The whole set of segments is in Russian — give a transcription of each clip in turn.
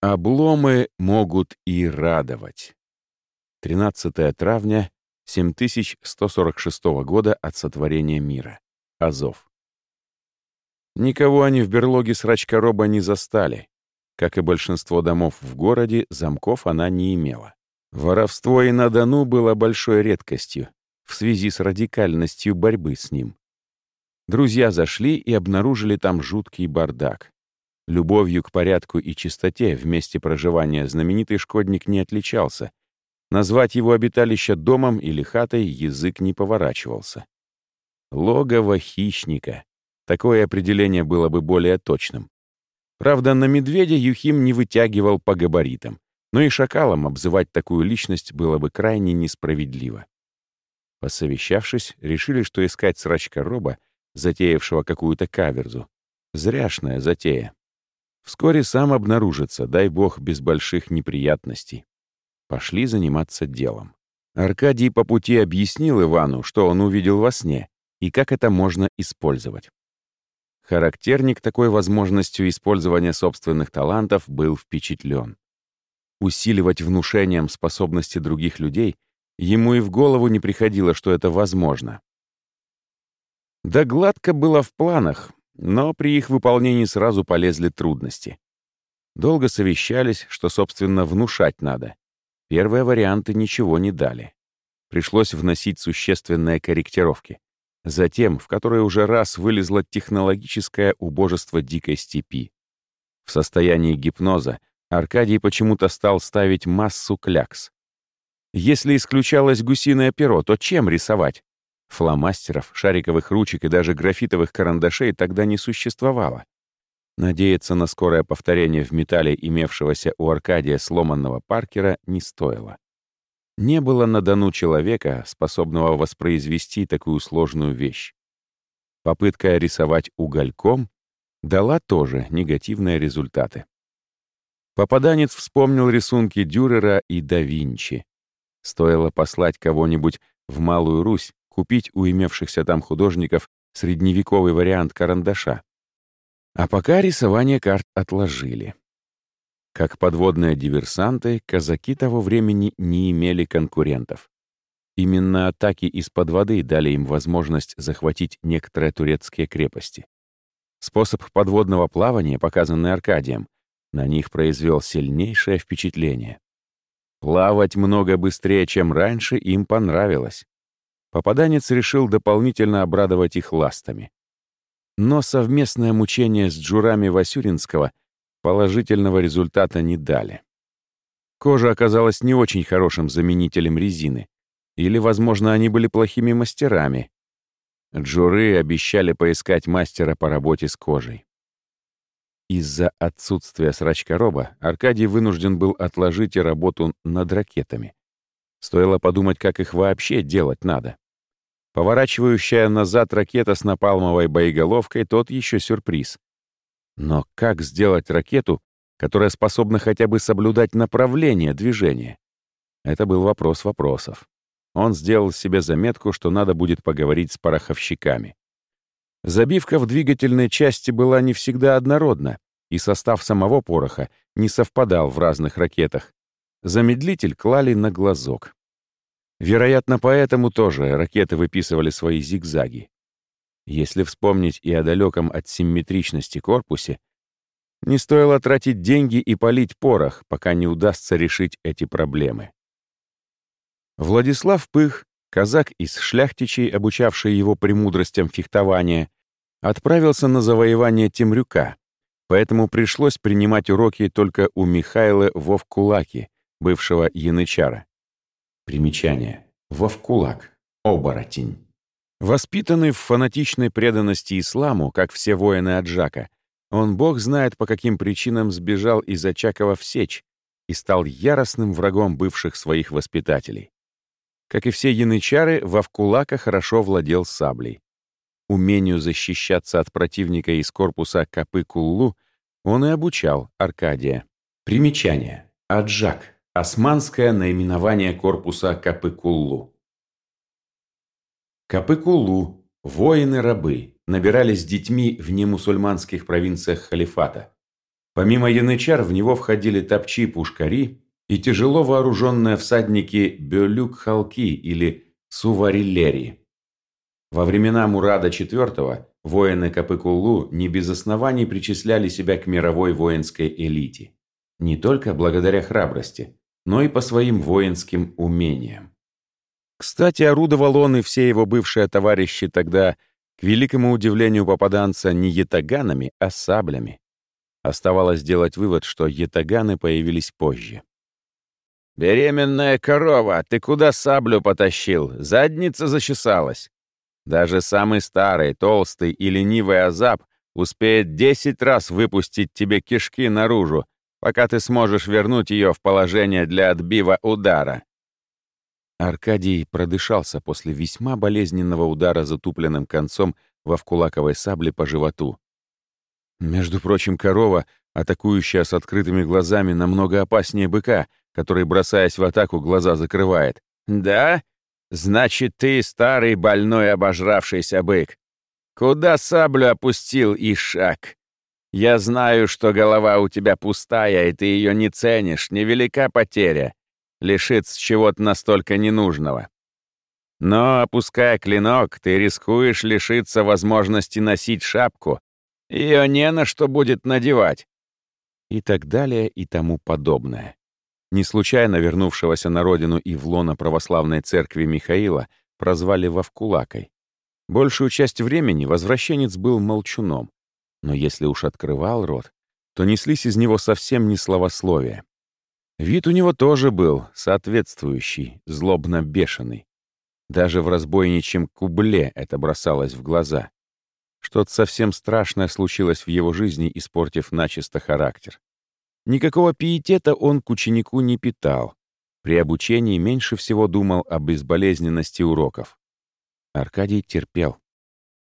Обломы могут и радовать. 13 травня 7146 года от сотворения мира. Азов. Никого они в берлоге срачкороба не застали. Как и большинство домов в городе, замков она не имела. Воровство и на Дону было большой редкостью в связи с радикальностью борьбы с ним. Друзья зашли и обнаружили там жуткий бардак. Любовью к порядку и чистоте в месте проживания знаменитый шкодник не отличался. Назвать его обиталище домом или хатой язык не поворачивался. Логово хищника. Такое определение было бы более точным. Правда, на медведя Юхим не вытягивал по габаритам, но и шакалом обзывать такую личность было бы крайне несправедливо. Посовещавшись, решили, что искать срачка Роба, затеявшего какую-то каверзу, зряшная затея. Вскоре сам обнаружится, дай бог, без больших неприятностей. Пошли заниматься делом. Аркадий по пути объяснил Ивану, что он увидел во сне, и как это можно использовать. Характерник такой возможностью использования собственных талантов был впечатлен. Усиливать внушением способности других людей ему и в голову не приходило, что это возможно. Да гладко было в планах, но при их выполнении сразу полезли трудности. Долго совещались, что, собственно, внушать надо. Первые варианты ничего не дали. Пришлось вносить существенные корректировки. Затем, в которой уже раз вылезло технологическое убожество дикой степи. В состоянии гипноза Аркадий почему-то стал ставить массу клякс. Если исключалось гусиное перо, то чем рисовать? Фломастеров, шариковых ручек и даже графитовых карандашей тогда не существовало. Надеяться на скорое повторение в металле имевшегося у Аркадия сломанного Паркера не стоило. Не было на Дону человека, способного воспроизвести такую сложную вещь. Попытка рисовать угольком дала тоже негативные результаты. Попаданец вспомнил рисунки Дюрера и да Винчи. Стоило послать кого-нибудь в Малую Русь, купить у имевшихся там художников средневековый вариант карандаша. А пока рисование карт отложили. Как подводные диверсанты, казаки того времени не имели конкурентов. Именно атаки из-под воды дали им возможность захватить некоторые турецкие крепости. Способ подводного плавания, показанный Аркадием, на них произвел сильнейшее впечатление. Плавать много быстрее, чем раньше, им понравилось. Попаданец решил дополнительно обрадовать их ластами. Но совместное мучение с джурами Васюринского — положительного результата не дали. Кожа оказалась не очень хорошим заменителем резины. Или, возможно, они были плохими мастерами. Джуры обещали поискать мастера по работе с кожей. Из-за отсутствия срачкороба Аркадий вынужден был отложить и работу над ракетами. Стоило подумать, как их вообще делать надо. Поворачивающая назад ракета с напалмовой боеголовкой — тот еще сюрприз. Но как сделать ракету, которая способна хотя бы соблюдать направление движения? Это был вопрос вопросов. Он сделал себе заметку, что надо будет поговорить с пороховщиками. Забивка в двигательной части была не всегда однородна, и состав самого пороха не совпадал в разных ракетах. Замедлитель клали на глазок. Вероятно, поэтому тоже ракеты выписывали свои зигзаги. Если вспомнить и о далеком от симметричности корпусе, не стоило тратить деньги и полить порох, пока не удастся решить эти проблемы. Владислав Пых, казак из шляхтичей, обучавший его премудростям фехтования, отправился на завоевание Темрюка, поэтому пришлось принимать уроки только у Михаила Вовкулаки, бывшего янычара. Примечание. Вовкулак. Оборотень. Воспитанный в фанатичной преданности исламу, как все воины Аджака, он бог знает по каким причинам сбежал из Очакова в Сечь и стал яростным врагом бывших своих воспитателей. Как и все янычары, Вавкулака хорошо владел саблей. Умению защищаться от противника из корпуса Капы-Куллу он и обучал Аркадия. Примечание. Аджак. Османское наименование корпуса Капы-Куллу. Капыкулу, воины-рабы, набирались детьми в немусульманских провинциях халифата. Помимо янычар в него входили топчи-пушкари и тяжело вооруженные всадники Бёлюк-Халки или Сувариллери. Во времена Мурада IV воины Капыкулу не без оснований причисляли себя к мировой воинской элите. Не только благодаря храбрости, но и по своим воинским умениям. Кстати, орудовал он и все его бывшие товарищи тогда, к великому удивлению попаданца, не ятаганами, а саблями. Оставалось сделать вывод, что ятаганы появились позже. «Беременная корова, ты куда саблю потащил? Задница зачесалась!» Даже самый старый, толстый и ленивый азап успеет десять раз выпустить тебе кишки наружу, пока ты сможешь вернуть ее в положение для отбива удара. Аркадий продышался после весьма болезненного удара затупленным концом во вкулаковой сабле по животу. Между прочим, корова, атакующая с открытыми глазами, намного опаснее быка, который, бросаясь в атаку, глаза закрывает. «Да? Значит, ты старый больной обожравшийся бык. Куда саблю опустил, Ишак? Я знаю, что голова у тебя пустая, и ты ее не ценишь, невелика потеря. Лишиться чего-то настолько ненужного. Но, опуская клинок, ты рискуешь лишиться возможности носить шапку. Ее не на что будет надевать. И так далее, и тому подобное. Не случайно вернувшегося на родину и в лоно православной церкви Михаила прозвали Вовкулакой. Большую часть времени возвращенец был молчуном, но если уж открывал рот, то неслись из него совсем не словословия. Вид у него тоже был соответствующий, злобно-бешеный. Даже в разбойничьем кубле это бросалось в глаза. Что-то совсем страшное случилось в его жизни, испортив начисто характер. Никакого пиетета он к ученику не питал. При обучении меньше всего думал о безболезненности уроков. Аркадий терпел.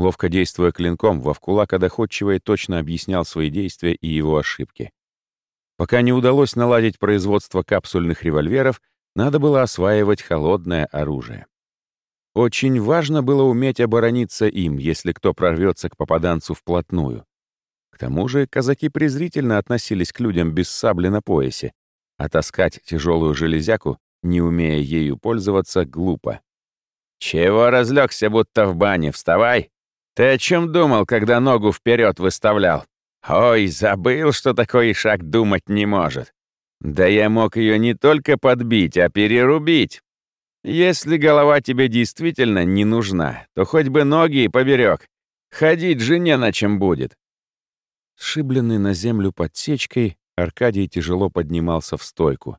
Ловко действуя клинком, Вовкулака доходчиво и точно объяснял свои действия и его ошибки. Пока не удалось наладить производство капсульных револьверов, надо было осваивать холодное оружие. Очень важно было уметь оборониться им, если кто прорвется к попаданцу вплотную. К тому же казаки презрительно относились к людям без сабли на поясе, а таскать тяжелую железяку, не умея ею пользоваться, глупо. «Чего разлегся, будто в бане? Вставай! Ты о чем думал, когда ногу вперед выставлял? Ой, забыл, что такой шаг думать не может. Да я мог ее не только подбить, а перерубить. Если голова тебе действительно не нужна, то хоть бы ноги и поберег. Ходить же не на чем будет. Сшибленный на землю подсечкой, Аркадий тяжело поднимался в стойку.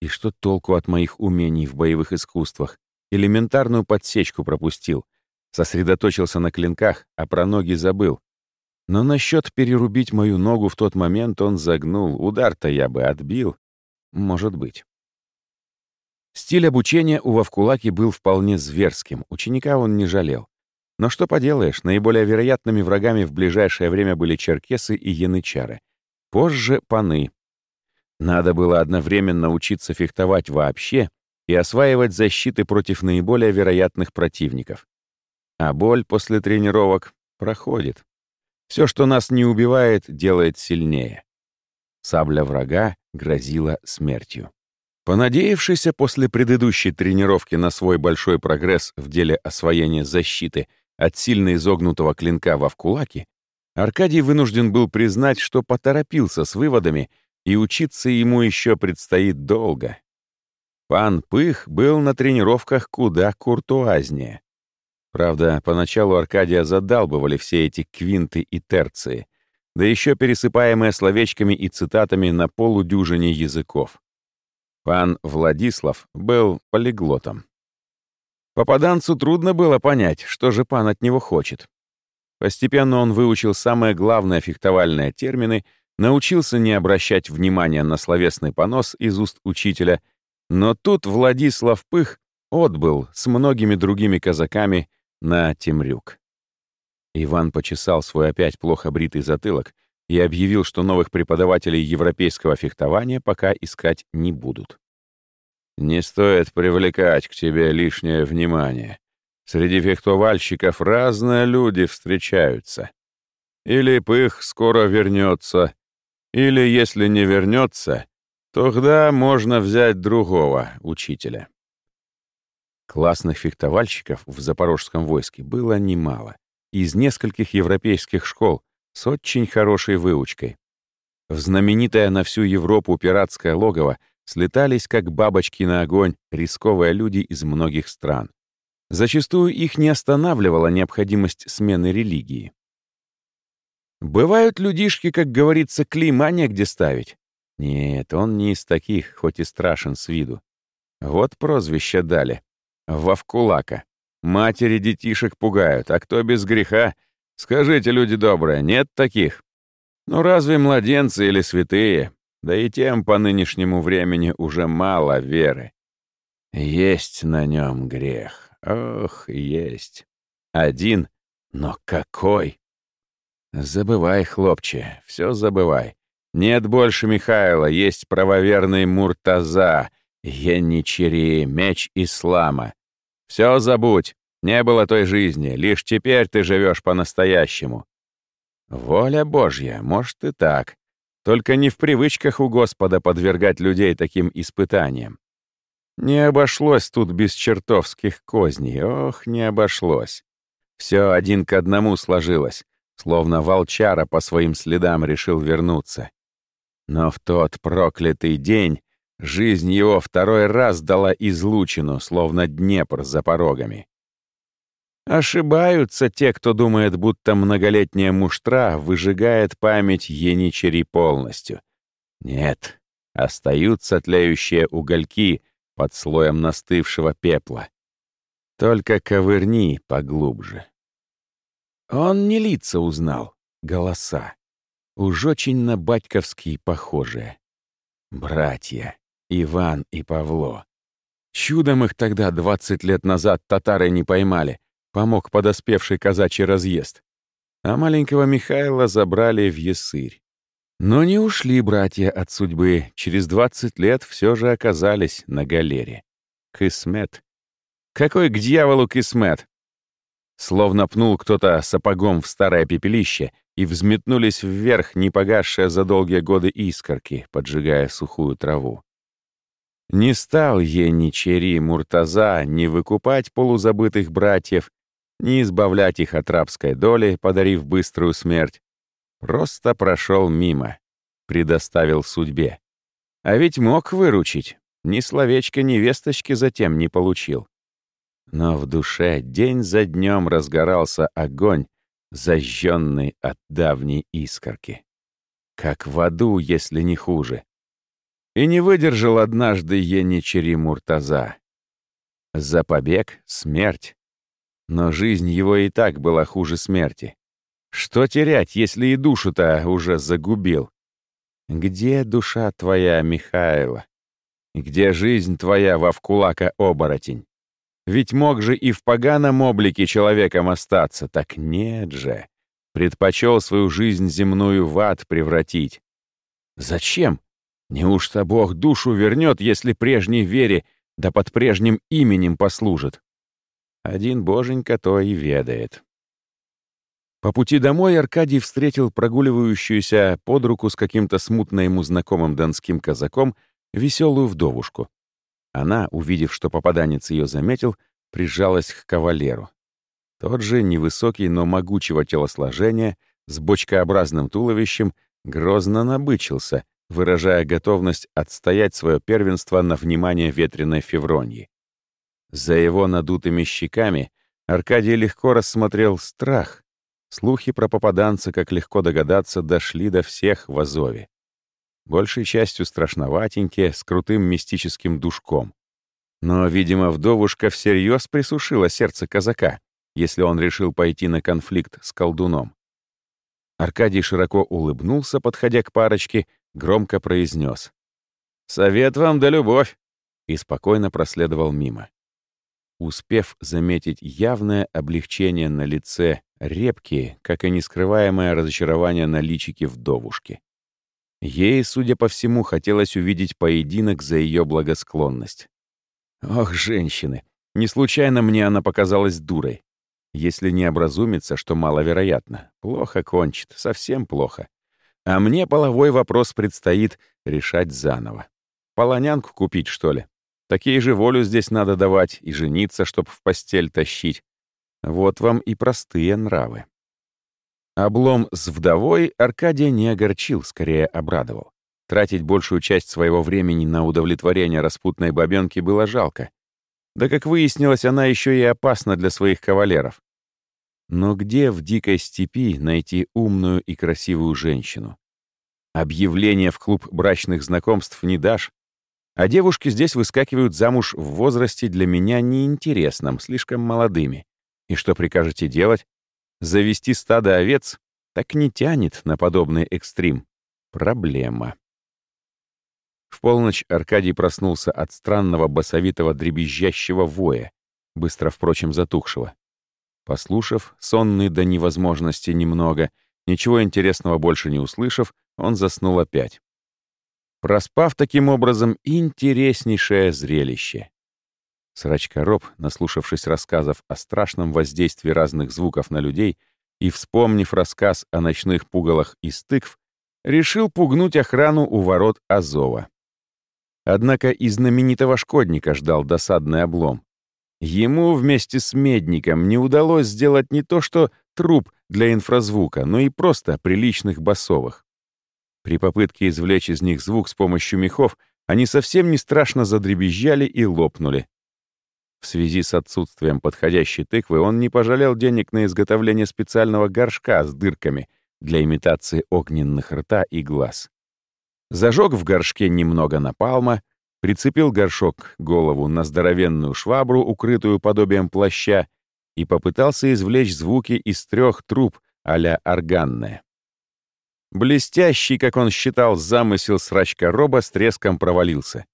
И что толку от моих умений в боевых искусствах? Элементарную подсечку пропустил. Сосредоточился на клинках, а про ноги забыл. Но насчет перерубить мою ногу в тот момент он загнул. Удар-то я бы отбил. Может быть. Стиль обучения у Вавкулаки был вполне зверским, ученика он не жалел. Но что поделаешь, наиболее вероятными врагами в ближайшее время были черкесы и янычары. Позже — паны. Надо было одновременно учиться фехтовать вообще и осваивать защиты против наиболее вероятных противников. А боль после тренировок проходит. Все, что нас не убивает, делает сильнее. Сабля врага грозила смертью. Понадеявшийся после предыдущей тренировки на свой большой прогресс в деле освоения защиты — от сильно изогнутого клинка во вкулаке, Аркадий вынужден был признать, что поторопился с выводами, и учиться ему еще предстоит долго. Пан Пых был на тренировках куда куртуазнее. Правда, поначалу Аркадия задалбывали все эти квинты и терции, да еще пересыпаемые словечками и цитатами на полудюжине языков. Пан Владислав был полиглотом. Попаданцу трудно было понять, что же пан от него хочет. Постепенно он выучил самые главные фехтовальные термины, научился не обращать внимания на словесный понос из уст учителя, но тут Владислав Пых отбыл с многими другими казаками на Темрюк. Иван почесал свой опять плохо бритый затылок и объявил, что новых преподавателей европейского фехтования пока искать не будут. Не стоит привлекать к тебе лишнее внимание. Среди фехтовальщиков разные люди встречаются. Или пых скоро вернется, Или, если не вернется, тогда можно взять другого учителя. Классных фехтовальщиков в запорожском войске было немало. Из нескольких европейских школ с очень хорошей выучкой. В знаменитое на всю Европу пиратское логово слетались как бабочки на огонь рисковые люди из многих стран. Зачастую их не останавливала необходимость смены религии. Бывают людишки, как говорится, клейма негде ставить. Нет, он не из таких, хоть и страшен с виду. Вот прозвище дали. Вовкулака. Матери детишек пугают, а кто без греха? Скажите, люди добрые, нет таких? Ну разве младенцы или святые? Да и тем по нынешнему времени уже мало веры. Есть на нем грех. Ох, есть. Один, но какой! Забывай, хлопче, все забывай. Нет больше Михаила, есть правоверный Муртаза, Яничери, меч ислама. Все забудь, не было той жизни, лишь теперь ты живешь по-настоящему. Воля Божья, может и так. Только не в привычках у Господа подвергать людей таким испытаниям. Не обошлось тут без чертовских козней, ох, не обошлось. Все один к одному сложилось, словно волчара по своим следам решил вернуться. Но в тот проклятый день жизнь его второй раз дала излучину, словно Днепр за порогами. Ошибаются те, кто думает, будто многолетняя муштра выжигает память Еничери полностью. Нет, остаются тлеющие угольки под слоем настывшего пепла. Только ковырни поглубже. Он не лица узнал, голоса. Уж очень на батьковские похожие. Братья, Иван и Павло. Чудом их тогда, двадцать лет назад, татары не поймали, помог подоспевший казачий разъезд. А маленького Михаила забрали в Ясырь. Но не ушли братья от судьбы, через двадцать лет все же оказались на галере. Кисмет. Какой к дьяволу кисмет? Словно пнул кто-то сапогом в старое пепелище, и взметнулись вверх непогасшие за долгие годы искорки, поджигая сухую траву. Не стал ей ни Чери Муртаза не выкупать полузабытых братьев, не избавлять их от рабской доли, подарив быструю смерть. Просто прошел мимо, предоставил судьбе. А ведь мог выручить, ни словечка невесточки затем не получил. Но в душе день за днем разгорался огонь, зажженный от давней искорки. Как в аду, если не хуже. И не выдержал однажды Еничери Муртаза. За побег — смерть, но жизнь его и так была хуже смерти. Что терять, если и душу-то уже загубил? Где душа твоя, Михаила? Где жизнь твоя, Вовкулака-оборотень? Ведь мог же и в поганом облике человеком остаться, так нет же. Предпочел свою жизнь земную в ад превратить. Зачем? Неужто Бог душу вернет, если прежней вере да под прежним именем послужит? Один боженька то и ведает. По пути домой Аркадий встретил прогуливающуюся под руку с каким-то смутно ему знакомым донским казаком веселую вдовушку. Она, увидев, что попаданец ее заметил, прижалась к кавалеру. Тот же, невысокий, но могучего телосложения, с бочкообразным туловищем, грозно набычился, выражая готовность отстоять свое первенство на внимание ветреной Февроньи. За его надутыми щеками Аркадий легко рассмотрел страх. Слухи про попаданца, как легко догадаться, дошли до всех в Азове. Большей частью страшноватенькие, с крутым мистическим душком. Но, видимо, вдовушка всерьез присушила сердце казака, если он решил пойти на конфликт с колдуном. Аркадий широко улыбнулся, подходя к парочке, громко произнес: «Совет вам да любовь!» и спокойно проследовал мимо успев заметить явное облегчение на лице, репкие, как и нескрываемое разочарование на личике вдовушки. Ей, судя по всему, хотелось увидеть поединок за ее благосклонность. Ох, женщины! Не случайно мне она показалась дурой. Если не образумится, что маловероятно, плохо кончит, совсем плохо. А мне половой вопрос предстоит решать заново. Полонянку купить, что ли? Такие же волю здесь надо давать и жениться, чтоб в постель тащить. Вот вам и простые нравы. Облом с вдовой Аркадия не огорчил, скорее обрадовал. Тратить большую часть своего времени на удовлетворение распутной бабенки было жалко. Да, как выяснилось, она еще и опасна для своих кавалеров. Но где в дикой степи найти умную и красивую женщину? Объявление в клуб брачных знакомств не дашь, а девушки здесь выскакивают замуж в возрасте для меня неинтересном, слишком молодыми. И что прикажете делать? Завести стадо овец? Так не тянет на подобный экстрим. Проблема. В полночь Аркадий проснулся от странного басовитого дребезжащего воя, быстро, впрочем, затухшего. Послушав, сонный до невозможности немного, ничего интересного больше не услышав, он заснул опять. Проспав таким образом интереснейшее зрелище. Срачкороб, наслушавшись рассказов о страшном воздействии разных звуков на людей и вспомнив рассказ о ночных пугалах из тыкв, решил пугнуть охрану у ворот Азова. Однако и знаменитого шкодника ждал досадный облом. Ему вместе с Медником не удалось сделать не то что труп для инфразвука, но и просто приличных басовых. При попытке извлечь из них звук с помощью мехов они совсем не страшно задребезжали и лопнули. В связи с отсутствием подходящей тыквы он не пожалел денег на изготовление специального горшка с дырками для имитации огненных рта и глаз. Зажег в горшке немного напалма, прицепил горшок голову на здоровенную швабру, укрытую подобием плаща, и попытался извлечь звуки из трех труб а-ля органная. Блестящий, как он считал, замысел срачка роба с треском провалился.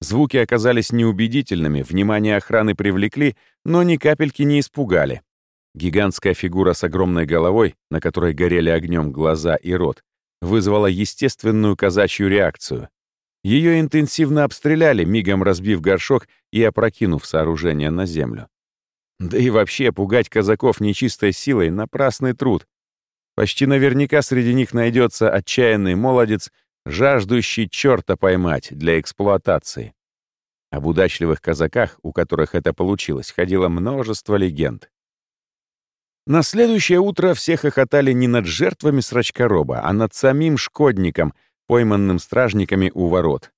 Звуки оказались неубедительными, внимание охраны привлекли, но ни капельки не испугали. Гигантская фигура с огромной головой, на которой горели огнем глаза и рот, вызвала естественную казачью реакцию. Ее интенсивно обстреляли, мигом разбив горшок и опрокинув сооружение на землю. Да и вообще пугать казаков нечистой силой — напрасный труд. Почти наверняка среди них найдется отчаянный молодец, жаждущий черта поймать для эксплуатации. Об удачливых казаках, у которых это получилось, ходило множество легенд. На следующее утро все хохотали не над жертвами срачкороба, а над самим шкодником, пойманным стражниками у ворот.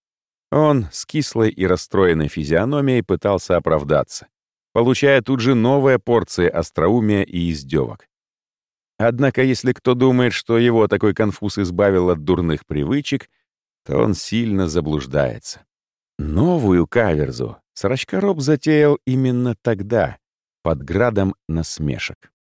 Он с кислой и расстроенной физиономией пытался оправдаться, получая тут же новые порции остроумия и издевок. Однако, если кто думает, что его такой конфуз избавил от дурных привычек, то он сильно заблуждается. Новую каверзу Срачкороб затеял именно тогда, под градом насмешек.